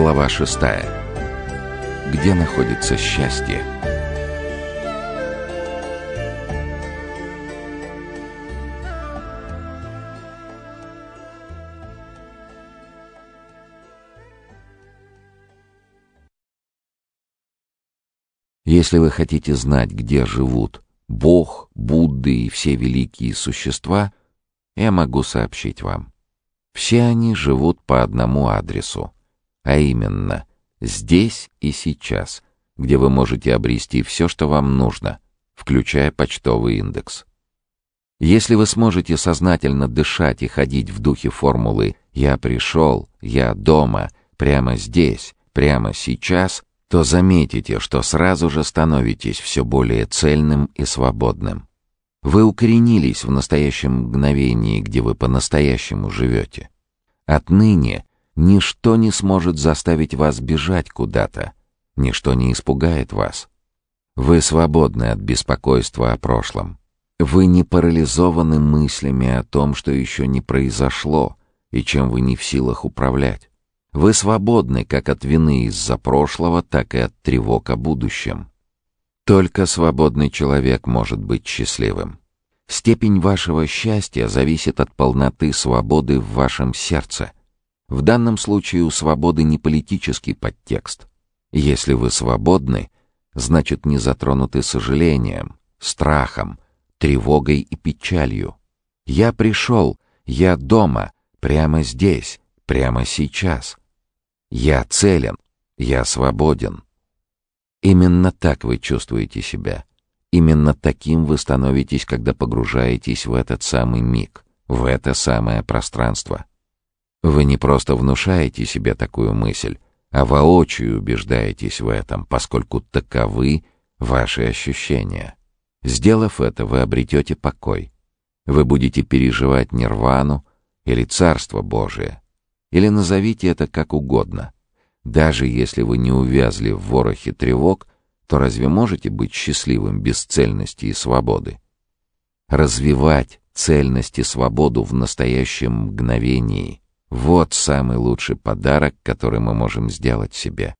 Глава шестая. Где находится счастье? Если вы хотите знать, где живут Бог, Будды и все великие существа, я могу сообщить вам. Все они живут по одному адресу, а именно здесь и сейчас, где вы можете обрести все, что вам нужно, включая почтовый индекс. Если вы сможете сознательно дышать и ходить в духе формулы «я пришел», «я дома», «прямо здесь», «прямо сейчас», то заметите, что сразу же становитесь все более цельным и свободным. Вы укоренились в настоящем мгновении, где вы по-настоящему живете. Отныне ничто не сможет заставить вас бежать куда-то, ничто не испугает вас. Вы свободны от беспокойства о прошлом. Вы не парализованы мыслями о том, что еще не произошло и чем вы не в силах управлять. Вы свободны как от вины из-за прошлого, так и от тревог о будущем. Только свободный человек может быть счастливым. Степень вашего счастья зависит от полноты свободы в вашем сердце. В данном случае у свободы не политический подтекст. Если вы свободны, значит не затронуты сожалением, страхом, тревогой и печалью. Я пришел, я дома, прямо здесь, прямо сейчас. Я целен, я свободен. Именно так вы чувствуете себя. Именно таким вы становитесь, когда погружаетесь в этот самый миг, в это самое пространство. Вы не просто внушаете себе такую мысль, а воочию убеждаетесь в этом, поскольку таковы ваши ощущения. Сделав это, вы обретете покой. Вы будете переживать нирвану или Царство Божие. Или назовите это как угодно — даже если вы не увязли в ворохе тревог, то разве можете быть счастливым без цельности и свободы? Развивать цельность и свободу в настоящем мгновении — вот самый лучший подарок, который мы можем сделать себе.